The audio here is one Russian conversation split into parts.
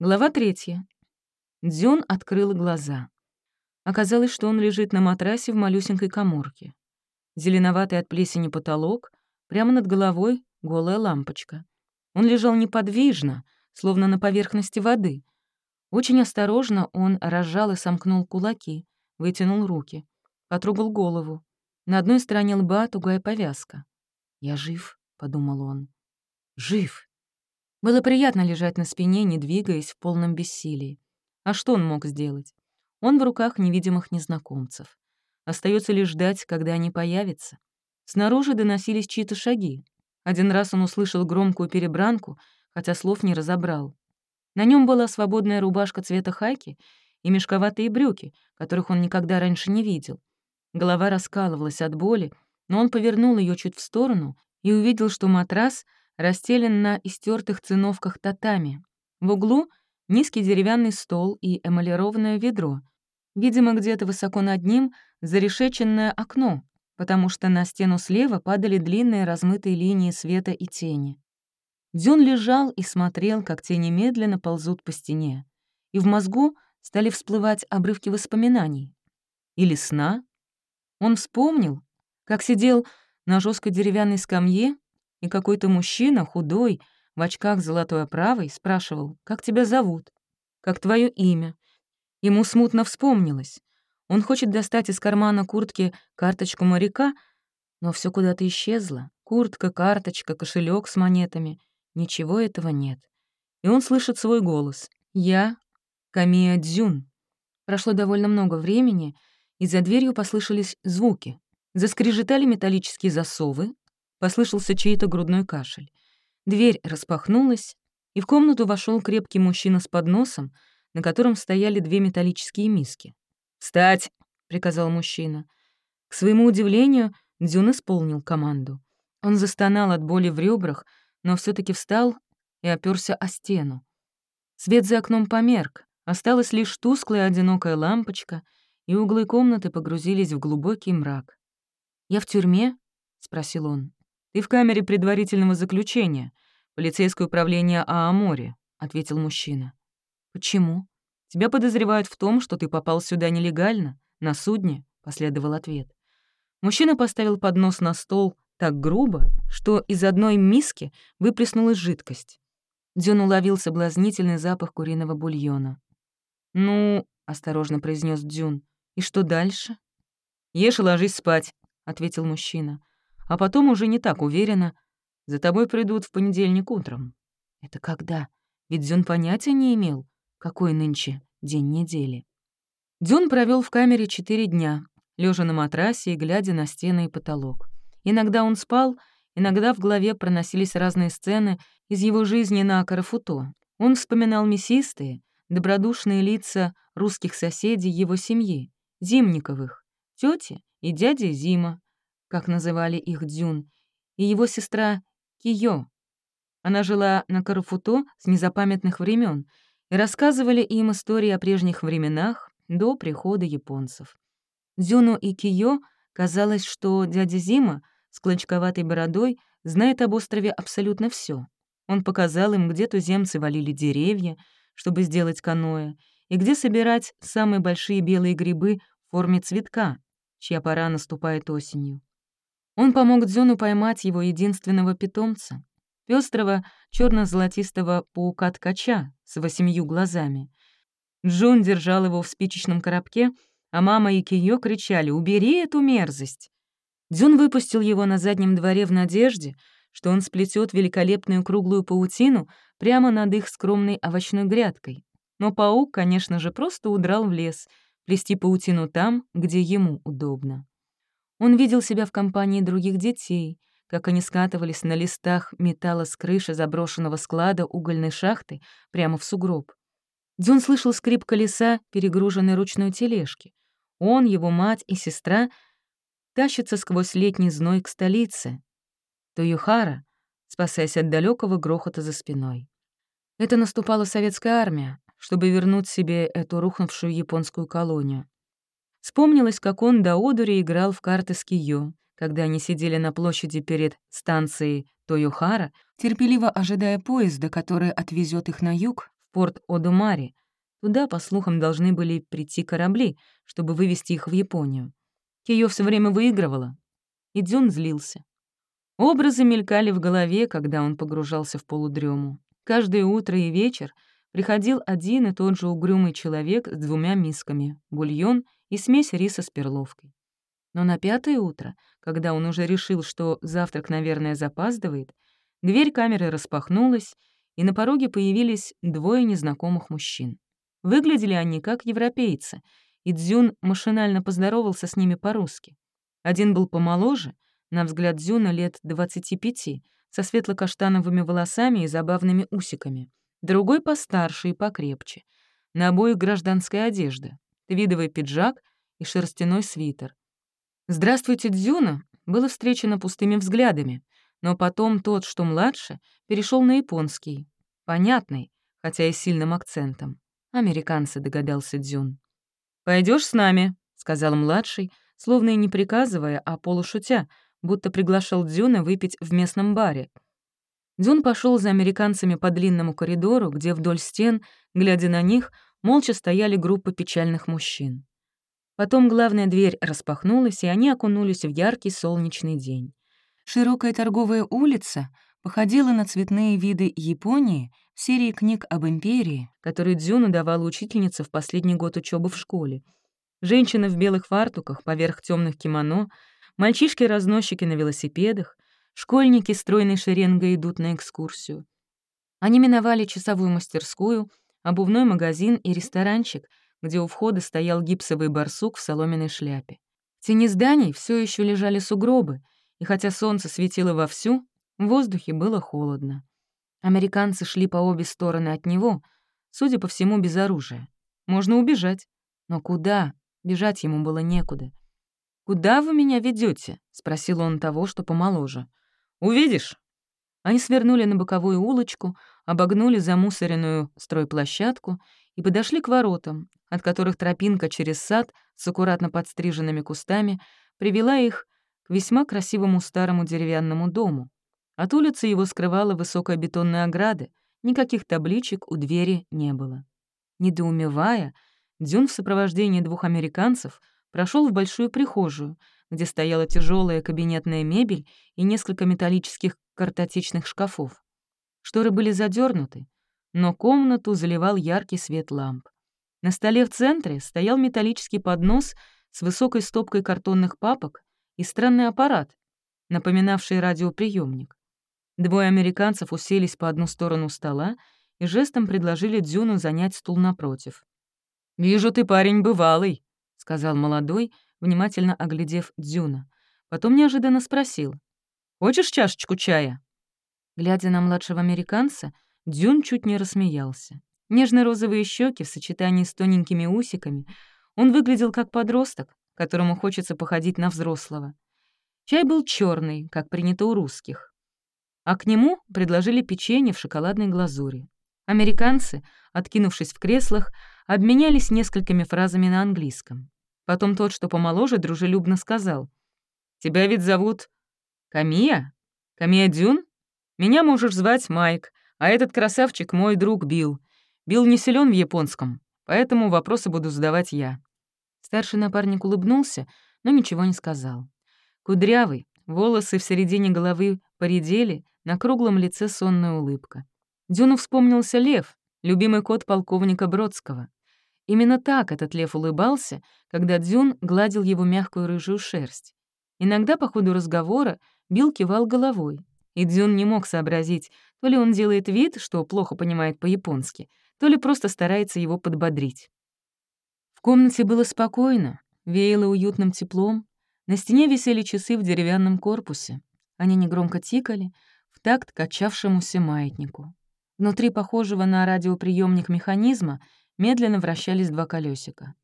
Глава третья. Дзюн открыл глаза. Оказалось, что он лежит на матрасе в малюсенькой коморке. Зеленоватый от плесени потолок, прямо над головой голая лампочка. Он лежал неподвижно, словно на поверхности воды. Очень осторожно он разжал и сомкнул кулаки, вытянул руки, потрогал голову. На одной стороне лба тугая повязка. «Я жив», — подумал он. «Жив». Было приятно лежать на спине, не двигаясь в полном бессилии. А что он мог сделать? Он в руках невидимых незнакомцев. Остается лишь ждать, когда они появятся. Снаружи доносились чьи-то шаги. Один раз он услышал громкую перебранку, хотя слов не разобрал. На нем была свободная рубашка цвета хайки и мешковатые брюки, которых он никогда раньше не видел. Голова раскалывалась от боли, но он повернул ее чуть в сторону и увидел, что матрас расстелен на истертых циновках татами. В углу — низкий деревянный стол и эмалированное ведро. Видимо, где-то высоко над ним зарешеченное окно, потому что на стену слева падали длинные размытые линии света и тени. Дзюн лежал и смотрел, как тени медленно ползут по стене. И в мозгу стали всплывать обрывки воспоминаний. Или сна. Он вспомнил, как сидел на жесткой деревянной скамье и какой-то мужчина, худой, в очках золотой оправой, спрашивал, «Как тебя зовут? Как твое имя?» Ему смутно вспомнилось. Он хочет достать из кармана куртки карточку моряка, но все куда-то исчезло. Куртка, карточка, кошелек с монетами. Ничего этого нет. И он слышит свой голос. «Я Камия Дзюн». Прошло довольно много времени, и за дверью послышались звуки. Заскрежетали металлические засовы, Послышался чей-то грудной кашель. Дверь распахнулась, и в комнату вошел крепкий мужчина с подносом, на котором стояли две металлические миски. «Встать!» — приказал мужчина. К своему удивлению, Дзюн исполнил команду. Он застонал от боли в ребрах, но все таки встал и оперся о стену. Свет за окном померк, осталась лишь тусклая одинокая лампочка, и углы комнаты погрузились в глубокий мрак. «Я в тюрьме?» — спросил он. «Ты в камере предварительного заключения, полицейское управление Ааморе», — ответил мужчина. «Почему?» «Тебя подозревают в том, что ты попал сюда нелегально, на судне», — последовал ответ. Мужчина поставил поднос на стол так грубо, что из одной миски выплеснулась жидкость. Дзюн уловил соблазнительный запах куриного бульона. «Ну», — осторожно произнес Дзюн, — «и что дальше?» «Ешь и ложись спать», — ответил мужчина а потом уже не так уверенно. За тобой придут в понедельник утром. Это когда? Ведь Дзюн понятия не имел, какой нынче день недели. Дзюн провел в камере четыре дня, лежа на матрасе и глядя на стены и потолок. Иногда он спал, иногда в голове проносились разные сцены из его жизни на Карафуто. Он вспоминал мясистые, добродушные лица русских соседей его семьи, Зимниковых, тети и дяди Зима, как называли их Дзюн, и его сестра Киё. Она жила на Карафуто с незапамятных времен, и рассказывали им истории о прежних временах до прихода японцев. Дзюну и Киё казалось, что дядя Зима с клочковатой бородой знает об острове абсолютно все. Он показал им, где туземцы валили деревья, чтобы сделать каноэ, и где собирать самые большие белые грибы в форме цветка, чья пора наступает осенью. Он помог Дзюну поймать его единственного питомца, пестрого черно золотистого паука-ткача с восемью глазами. Джун держал его в спичечном коробке, а мама и Киё кричали «Убери эту мерзость!». Дзюн выпустил его на заднем дворе в надежде, что он сплетет великолепную круглую паутину прямо над их скромной овощной грядкой. Но паук, конечно же, просто удрал в лес, плести паутину там, где ему удобно. Он видел себя в компании других детей, как они скатывались на листах металла с крыши заброшенного склада угольной шахты прямо в сугроб. Дзюн слышал скрип колеса, перегруженной ручной тележки. Он, его мать и сестра тащатся сквозь летний зной к столице. Тоюхара, спасаясь от далекого грохота за спиной. Это наступала советская армия, чтобы вернуть себе эту рухнувшую японскую колонию. Вспомнилось, как он до одури играл в карты с Киё, когда они сидели на площади перед станцией Тойохара, терпеливо ожидая поезда, который отвезет их на юг, в порт Одумари. Туда, по слухам, должны были прийти корабли, чтобы вывести их в Японию. Киё все время выигрывала, и Дзюн злился. Образы мелькали в голове, когда он погружался в полудрему. Каждое утро и вечер приходил один и тот же угрюмый человек с двумя мисками, бульон и смесь риса с перловкой. Но на пятое утро, когда он уже решил, что завтрак, наверное, запаздывает, дверь камеры распахнулась, и на пороге появились двое незнакомых мужчин. Выглядели они как европейцы, и Дзюн машинально поздоровался с ними по-русски. Один был помоложе, на взгляд Дзюна лет 25, со светло-каштановыми волосами и забавными усиками. Другой постарше и покрепче. На обоих гражданская одежда, твидовый пиджак и шерстяной свитер. «Здравствуйте, Дзюна!» было встречено пустыми взглядами, но потом тот, что младше, перешел на японский. Понятный, хотя и сильным акцентом. Американцы, догадался Дзюн. Пойдешь с нами», — сказал младший, словно и не приказывая, а полушутя, будто приглашал Дзюна выпить в местном баре. Дзюн пошел за американцами по длинному коридору, где вдоль стен, глядя на них, молча стояли группы печальных мужчин. Потом главная дверь распахнулась, и они окунулись в яркий солнечный день. Широкая торговая улица походила на цветные виды Японии в серии книг об империи, которые Дзюну давала учительница в последний год учебы в школе. Женщины в белых фартуках поверх темных кимоно, мальчишки-разносчики на велосипедах, школьники стройной шеренгой идут на экскурсию. Они миновали часовую мастерскую, обувной магазин и ресторанчик — где у входа стоял гипсовый барсук в соломенной шляпе. В тени зданий все еще лежали сугробы, и хотя солнце светило вовсю, в воздухе было холодно. Американцы шли по обе стороны от него, судя по всему, без оружия. Можно убежать. Но куда? Бежать ему было некуда. «Куда вы меня ведете? спросил он того, что помоложе. «Увидишь». Они свернули на боковую улочку, обогнули замусоренную стройплощадку и подошли к воротам, от которых тропинка через сад с аккуратно подстриженными кустами привела их к весьма красивому старому деревянному дому. От улицы его скрывала высокая бетонная ограда, никаких табличек у двери не было. Недоумевая, Дюн в сопровождении двух американцев прошел в большую прихожую, где стояла тяжелая кабинетная мебель и несколько металлических картотечных шкафов. Шторы были задернуты, но комнату заливал яркий свет ламп. На столе в центре стоял металлический поднос с высокой стопкой картонных папок и странный аппарат, напоминавший радиоприемник. Двое американцев уселись по одну сторону стола и жестом предложили Дзюну занять стул напротив. «Вижу, ты парень бывалый», — сказал молодой, внимательно оглядев Дзюна. Потом неожиданно спросил. «Хочешь чашечку чая?» Глядя на младшего американца, Дзюн чуть не рассмеялся. Нежно-розовые щеки в сочетании с тоненькими усиками, он выглядел как подросток, которому хочется походить на взрослого. Чай был черный, как принято у русских. А к нему предложили печенье в шоколадной глазури. Американцы, откинувшись в креслах, обменялись несколькими фразами на английском. Потом тот, что помоложе, дружелюбно сказал. «Тебя ведь зовут Камия? Камия Дюн? Меня можешь звать Майк, а этот красавчик — мой друг Билл. Билл не силен в японском, поэтому вопросы буду задавать я». Старший напарник улыбнулся, но ничего не сказал. Кудрявый, волосы в середине головы поредели, на круглом лице сонная улыбка. Дюну вспомнился лев, любимый кот полковника Бродского. Именно так этот лев улыбался, когда Дюн гладил его мягкую рыжую шерсть. Иногда по ходу разговора Билл кивал головой, и Дюн не мог сообразить, то ли он делает вид, что плохо понимает по-японски, то ли просто старается его подбодрить. В комнате было спокойно, веяло уютным теплом, на стене висели часы в деревянном корпусе. Они негромко тикали, в такт качавшемуся маятнику. Внутри похожего на радиоприемник механизма медленно вращались два колесика.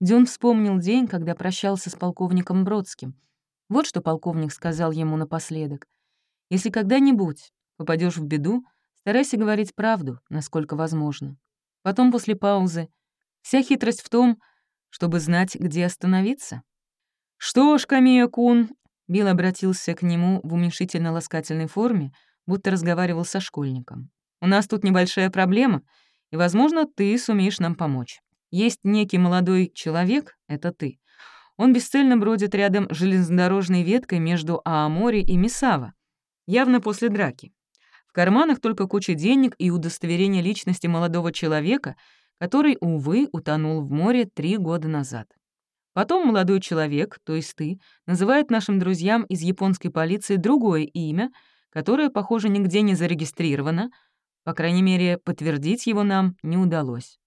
Дюн вспомнил день, когда прощался с полковником Бродским. Вот что полковник сказал ему напоследок. «Если когда-нибудь попадешь в беду, Старайся говорить правду, насколько возможно. Потом, после паузы, вся хитрость в том, чтобы знать, где остановиться. «Что ж, Камия-кун», — Билл обратился к нему в уменьшительно-ласкательной форме, будто разговаривал со школьником. «У нас тут небольшая проблема, и, возможно, ты сумеешь нам помочь. Есть некий молодой человек, это ты. Он бесцельно бродит рядом с железнодорожной веткой между Аамори и Мисава, явно после драки. В карманах только куча денег и удостоверение личности молодого человека, который, увы, утонул в море три года назад. Потом молодой человек, то есть ты, называет нашим друзьям из японской полиции другое имя, которое, похоже, нигде не зарегистрировано, по крайней мере, подтвердить его нам не удалось.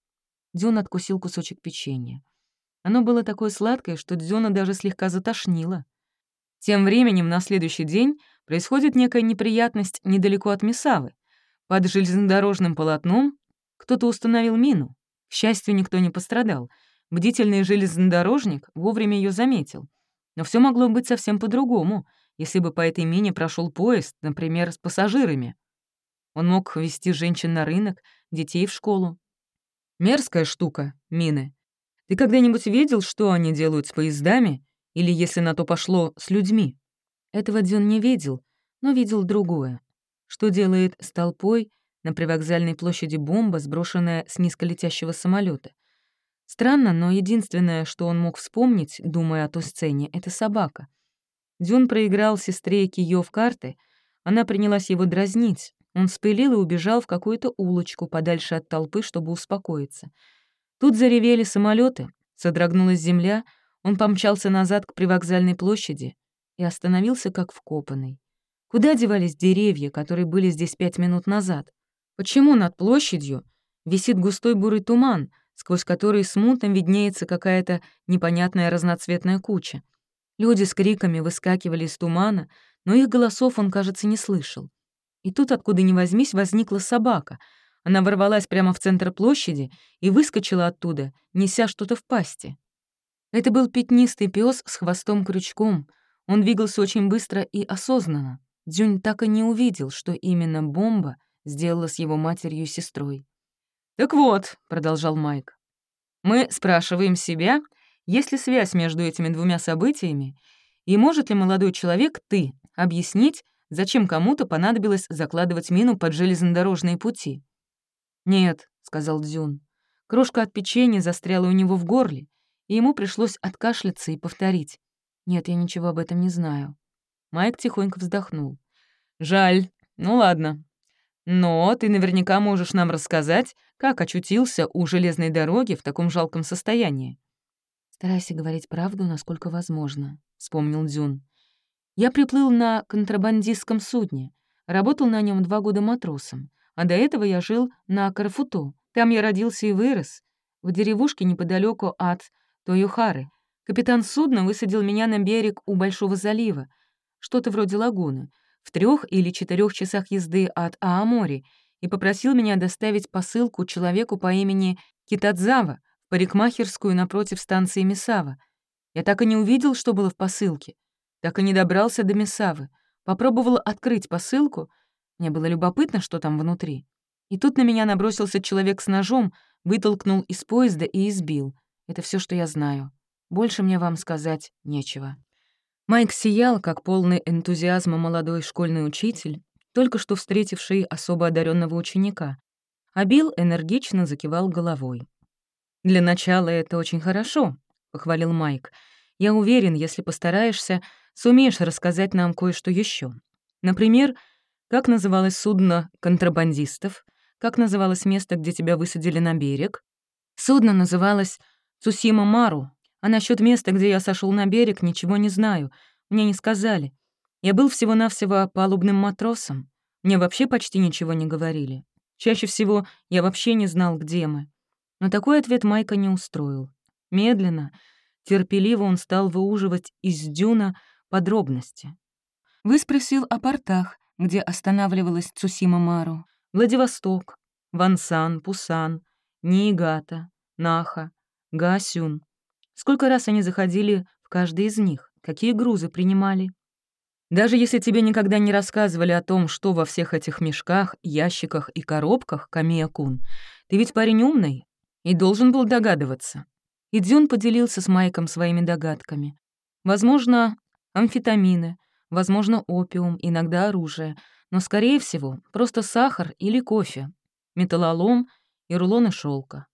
Дюн откусил кусочек печенья. Оно было такое сладкое, что Дзюна даже слегка затошнило. Тем временем на следующий день происходит некая неприятность недалеко от Месавы. Под железнодорожным полотном кто-то установил мину. К счастью, никто не пострадал. Бдительный железнодорожник вовремя ее заметил. Но все могло быть совсем по-другому, если бы по этой мине прошел поезд, например, с пассажирами. Он мог вести женщин на рынок, детей в школу. Мерзкая штука, мины. Ты когда-нибудь видел, что они делают с поездами, или, если на то пошло, с людьми? Этого Дюн не видел, но видел другое. Что делает с толпой на привокзальной площади бомба, сброшенная с низколетящего самолета? Странно, но единственное, что он мог вспомнить, думая о той сцене, — это собака. Дюн проиграл сестре Киё в карты, она принялась его дразнить, он спылил и убежал в какую-то улочку подальше от толпы, чтобы успокоиться. Тут заревели самолеты, содрогнулась земля, он помчался назад к привокзальной площади и остановился как вкопанный. Куда девались деревья, которые были здесь пять минут назад? Почему над площадью висит густой бурый туман, сквозь который смутно виднеется какая-то непонятная разноцветная куча? Люди с криками выскакивали из тумана, но их голосов он, кажется, не слышал. И тут, откуда ни возьмись, возникла собака. Она ворвалась прямо в центр площади и выскочила оттуда, неся что-то в пасти. Это был пятнистый пес с хвостом-крючком. Он двигался очень быстро и осознанно. Дзюнь так и не увидел, что именно бомба сделала с его матерью и сестрой. «Так вот», — продолжал Майк, — «мы спрашиваем себя, есть ли связь между этими двумя событиями, и может ли молодой человек, ты, объяснить, Зачем кому-то понадобилось закладывать мину под железнодорожные пути? «Нет», — сказал Дзюн. Крошка от печенья застряла у него в горле, и ему пришлось откашляться и повторить. «Нет, я ничего об этом не знаю». Майк тихонько вздохнул. «Жаль. Ну ладно. Но ты наверняка можешь нам рассказать, как очутился у железной дороги в таком жалком состоянии». «Старайся говорить правду, насколько возможно», — вспомнил Дзюн. Я приплыл на контрабандистском судне, работал на нем два года матросом, а до этого я жил на Карфуто. Там я родился и вырос, в деревушке неподалеку от Тойохары. Капитан судна высадил меня на берег у Большого залива, что-то вроде лагуны, в трех или четырех часах езды от Аамори, и попросил меня доставить посылку человеку по имени Китадзава в парикмахерскую напротив станции Мисава. Я так и не увидел, что было в посылке — так и не добрался до Месавы. Попробовала открыть посылку. Мне было любопытно, что там внутри. И тут на меня набросился человек с ножом, вытолкнул из поезда и избил. Это все, что я знаю. Больше мне вам сказать нечего. Майк сиял, как полный энтузиазма молодой школьный учитель, только что встретивший особо одаренного ученика. А Билл энергично закивал головой. «Для начала это очень хорошо», — похвалил Майк. «Я уверен, если постараешься, сумеешь рассказать нам кое-что еще. Например, как называлось судно контрабандистов, как называлось место, где тебя высадили на берег. Судно называлось Цусима Мару, а насчет места, где я сошел на берег, ничего не знаю. Мне не сказали. Я был всего-навсего палубным матросом. Мне вообще почти ничего не говорили. Чаще всего я вообще не знал, где мы. Но такой ответ Майка не устроил. Медленно, терпеливо он стал выуживать из дюна подробности. Выспросил о портах, где останавливалась Цусима Мару, Владивосток, Вансан, Пусан, Ниигата, Наха, Гасюн. Сколько раз они заходили в каждый из них, какие грузы принимали. Даже если тебе никогда не рассказывали о том, что во всех этих мешках, ящиках и коробках, Камия-кун, ты ведь парень умный и должен был догадываться. И Дзюн поделился с Майком своими догадками. Возможно, амфетамины, возможно, опиум, иногда оружие, но, скорее всего, просто сахар или кофе, металлолом и рулоны шелка.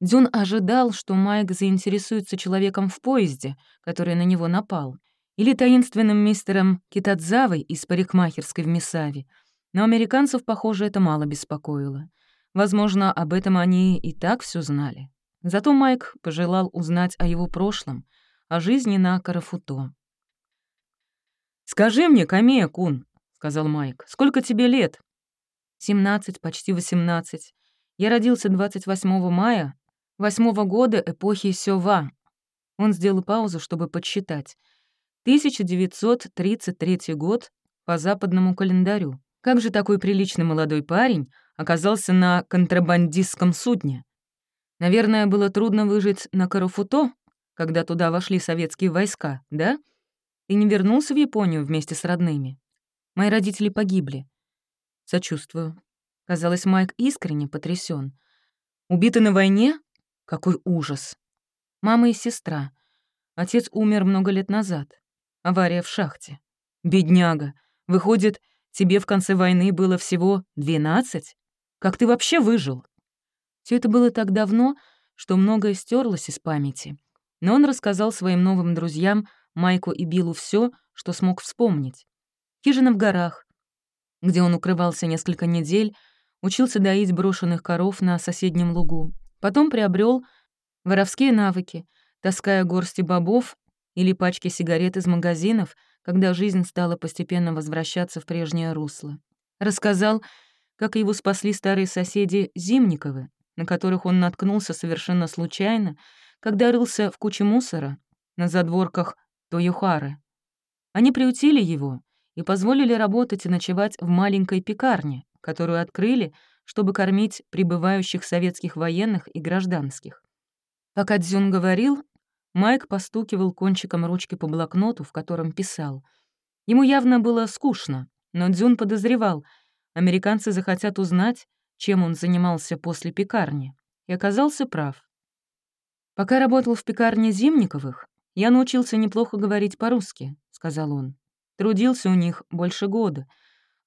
Дзюн ожидал, что Майк заинтересуется человеком в поезде, который на него напал, или таинственным мистером Китадзавой из парикмахерской в Мисаве, но американцев, похоже, это мало беспокоило. Возможно, об этом они и так все знали. Зато Майк пожелал узнать о его прошлом, о жизни на Карафуто. «Скажи мне, Камея-кун», — сказал Майк, — «сколько тебе лет?» «Семнадцать, почти восемнадцать. Я родился 28 мая, восьмого года эпохи Сёва». Он сделал паузу, чтобы подсчитать. 1933 год по западному календарю. Как же такой приличный молодой парень оказался на контрабандистском судне? Наверное, было трудно выжить на Карафуто, когда туда вошли советские войска, да? Ты не вернулся в Японию вместе с родными? Мои родители погибли. Сочувствую. Казалось, Майк искренне потрясен. Убиты на войне? Какой ужас. Мама и сестра. Отец умер много лет назад. Авария в шахте. Бедняга. Выходит, тебе в конце войны было всего двенадцать? Как ты вообще выжил? Все это было так давно, что многое стерлось из памяти. Но он рассказал своим новым друзьям, Майку и Биллу, все, что смог вспомнить. Хижина в горах, где он укрывался несколько недель, учился доить брошенных коров на соседнем лугу. Потом приобрел воровские навыки, таская горсти бобов или пачки сигарет из магазинов, когда жизнь стала постепенно возвращаться в прежнее русло. Рассказал, как его спасли старые соседи Зимниковы, на которых он наткнулся совершенно случайно, когда рылся в куче мусора на задворках Тоюхары. Они приутили его и позволили работать и ночевать в маленькой пекарне, которую открыли, чтобы кормить прибывающих советских военных и гражданских. Пока Дзюн говорил, Майк постукивал кончиком ручки по блокноту, в котором писал. Ему явно было скучно, но Дзюн подозревал, американцы захотят узнать, чем он занимался после пекарни, и оказался прав. «Пока работал в пекарне Зимниковых, я научился неплохо говорить по-русски», — сказал он. «Трудился у них больше года,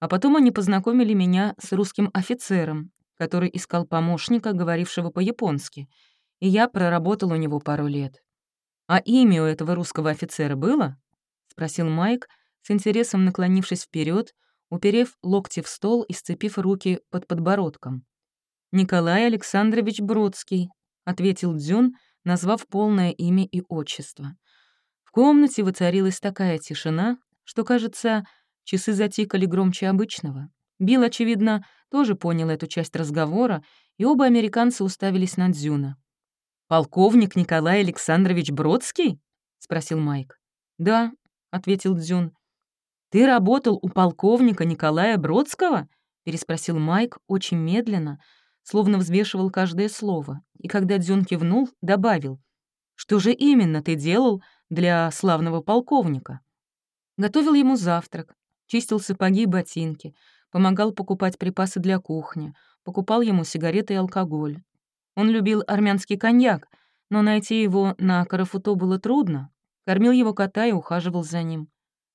а потом они познакомили меня с русским офицером, который искал помощника, говорившего по-японски, и я проработал у него пару лет. «А имя у этого русского офицера было?» — спросил Майк, с интересом наклонившись вперед, уперев локти в стол и сцепив руки под подбородком. «Николай Александрович Бродский», — ответил Дзюн, назвав полное имя и отчество. В комнате воцарилась такая тишина, что, кажется, часы затикали громче обычного. Билл, очевидно, тоже понял эту часть разговора, и оба американца уставились на Дзюна. «Полковник Николай Александрович Бродский?» — спросил Майк. «Да», — ответил Дзюн. «Ты работал у полковника Николая Бродского?» — переспросил Майк очень медленно, словно взвешивал каждое слово, и когда Дзюн кивнул, добавил, «Что же именно ты делал для славного полковника?» Готовил ему завтрак, чистил сапоги и ботинки, помогал покупать припасы для кухни, покупал ему сигареты и алкоголь. Он любил армянский коньяк, но найти его на Карафуто было трудно. Кормил его кота и ухаживал за ним.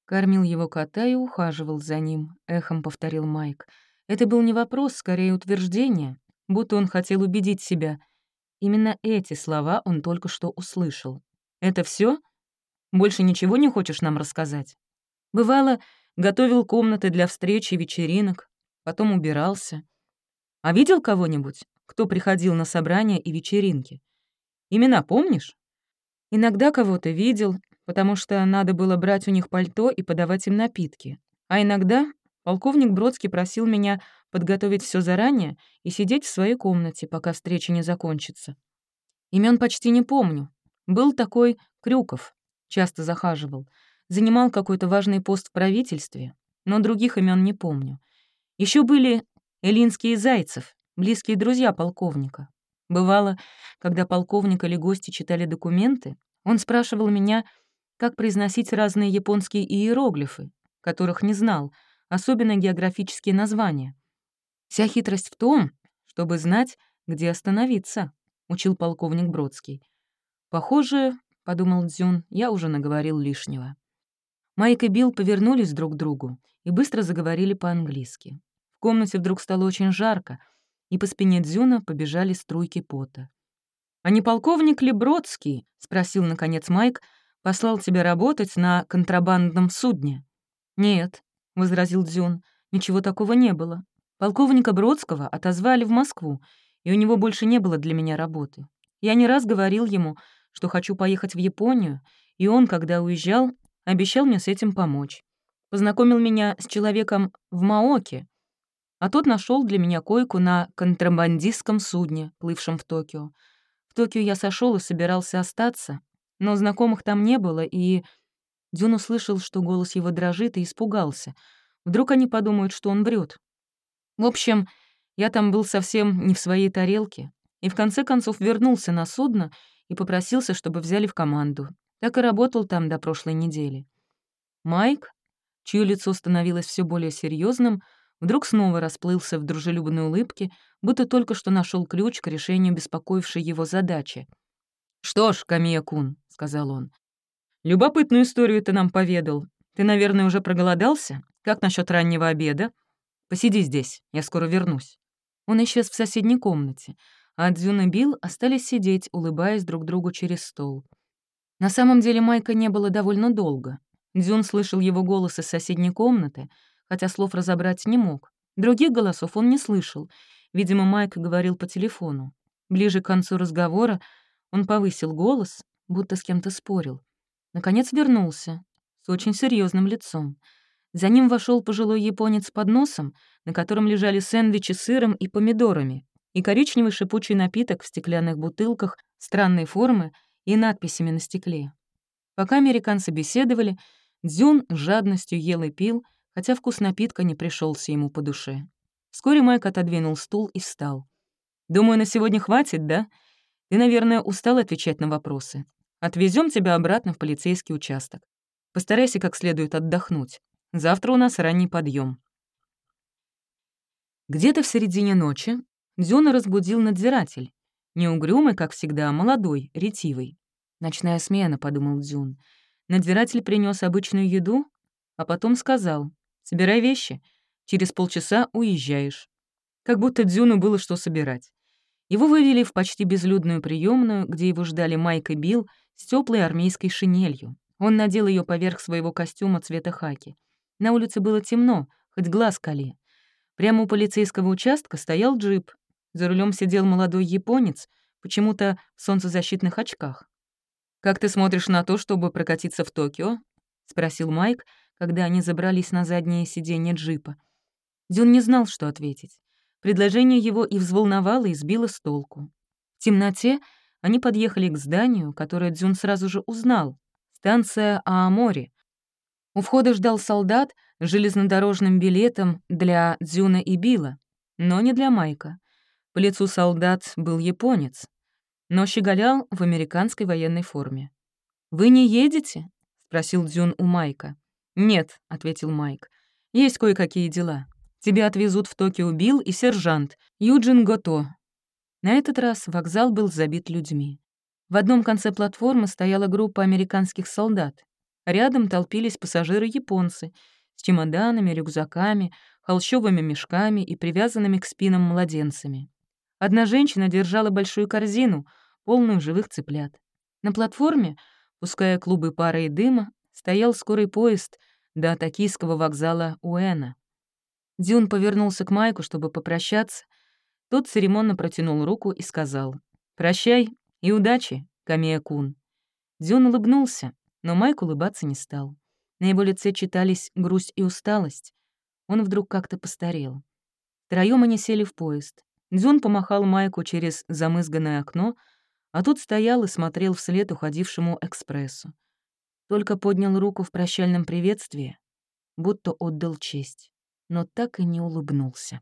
Кормил его кота и ухаживал за ним, эхом повторил Майк. Это был не вопрос, скорее утверждение, будто он хотел убедить себя. Именно эти слова он только что услышал. «Это все? Больше ничего не хочешь нам рассказать?» Бывало, готовил комнаты для встреч и вечеринок, потом убирался. А видел кого-нибудь, кто приходил на собрания и вечеринки? Имена помнишь? Иногда кого-то видел, потому что надо было брать у них пальто и подавать им напитки. А иногда полковник Бродский просил меня подготовить все заранее и сидеть в своей комнате, пока встреча не закончится. Имен почти не помню. Был такой Крюков, часто захаживал. Занимал какой-то важный пост в правительстве, но других имен не помню. Еще были Элинский и Зайцев, близкие друзья полковника. Бывало, когда полковник или гости читали документы, он спрашивал меня, как произносить разные японские иероглифы, которых не знал, особенно географические названия. «Вся хитрость в том, чтобы знать, где остановиться», — учил полковник Бродский. «Похоже, — подумал Дзюн, — я уже наговорил лишнего». Майк и Билл повернулись друг к другу и быстро заговорили по-английски. В комнате вдруг стало очень жарко, и по спине Дзюна побежали струйки пота. «А не полковник ли Бродский?» — спросил, наконец, Майк. «Послал тебя работать на контрабандном судне?» «Нет», — возразил Дзюн, — «ничего такого не было. Полковника Бродского отозвали в Москву, и у него больше не было для меня работы. Я не раз говорил ему, что хочу поехать в Японию, и он, когда уезжал, обещал мне с этим помочь. Познакомил меня с человеком в Маоке, а тот нашел для меня койку на контрабандистском судне, плывшем в Токио. В Токио я сошел и собирался остаться, но знакомых там не было, и... Дюн услышал, что голос его дрожит, и испугался. Вдруг они подумают, что он врет. В общем, я там был совсем не в своей тарелке, и в конце концов вернулся на судно и попросился, чтобы взяли в команду. Так и работал там до прошлой недели. Майк, чье лицо становилось все более серьезным, вдруг снова расплылся в дружелюбной улыбке, будто только что нашел ключ к решению беспокоившей его задачи. «Что ж, Камия-кун», — сказал он, — «любопытную историю ты нам поведал. Ты, наверное, уже проголодался? Как насчет раннего обеда? Посиди здесь, я скоро вернусь». Он исчез в соседней комнате, а Дзюн и Билл остались сидеть, улыбаясь друг другу через стол. На самом деле Майка не было довольно долго. Дзюн слышал его голос из соседней комнаты, хотя слов разобрать не мог. Других голосов он не слышал. Видимо, Майк говорил по телефону. Ближе к концу разговора он повысил голос, будто с кем-то спорил. Наконец вернулся, с очень серьезным лицом. За ним вошел пожилой японец под носом, на котором лежали сэндвичи с сыром и помидорами, и коричневый шипучий напиток в стеклянных бутылках странной формы и надписями на стекле. Пока американцы беседовали, Дзюн жадностью ел и пил, хотя вкус напитка не пришелся ему по душе. Вскоре Майк отодвинул стул и встал. «Думаю, на сегодня хватит, да? Ты, наверное, устал отвечать на вопросы. Отвезем тебя обратно в полицейский участок. Постарайся как следует отдохнуть. Завтра у нас ранний подъем. Где-то в середине ночи Дзюна разбудил надзиратель. Не угрюмый, как всегда, а молодой, ретивый. «Ночная смена», — подумал Дзюн. Надзиратель принес обычную еду, а потом сказал, «Собирай вещи, через полчаса уезжаешь». Как будто Дзюну было что собирать. Его вывели в почти безлюдную приемную, где его ждали Майк и Билл с теплой армейской шинелью. Он надел ее поверх своего костюма цвета хаки. На улице было темно, хоть глаз кали. Прямо у полицейского участка стоял джип. За рулем сидел молодой японец, почему-то в солнцезащитных очках. «Как ты смотришь на то, чтобы прокатиться в Токио?» — спросил Майк, когда они забрались на заднее сиденье джипа. Дюн не знал, что ответить. Предложение его и взволновало, и сбило с толку. В темноте они подъехали к зданию, которое Дзюн сразу же узнал — станция Аамори. У входа ждал солдат с железнодорожным билетом для Дзюна и Била, но не для Майка. По лицу солдат был японец, но щеголял в американской военной форме. «Вы не едете?» — спросил Дзюн у Майка. «Нет», — ответил Майк. «Есть кое-какие дела. Тебя отвезут в Токио Билл и сержант Юджин Гото». На этот раз вокзал был забит людьми. В одном конце платформы стояла группа американских солдат. Рядом толпились пассажиры-японцы с чемоданами, рюкзаками, холщовыми мешками и привязанными к спинам младенцами. Одна женщина держала большую корзину, полную живых цыплят. На платформе, пуская клубы пара и дыма, стоял скорый поезд до токийского вокзала Уэна. Дюн повернулся к Майку, чтобы попрощаться. Тот церемонно протянул руку и сказал «Прощай и удачи, Камия-кун». Дюн улыбнулся, но Майк улыбаться не стал. На его лице читались грусть и усталость. Он вдруг как-то постарел. Втроём они сели в поезд. Дзюн помахал Майку через замызганное окно, а тут стоял и смотрел вслед уходившему экспрессу. Только поднял руку в прощальном приветствии, будто отдал честь, но так и не улыбнулся.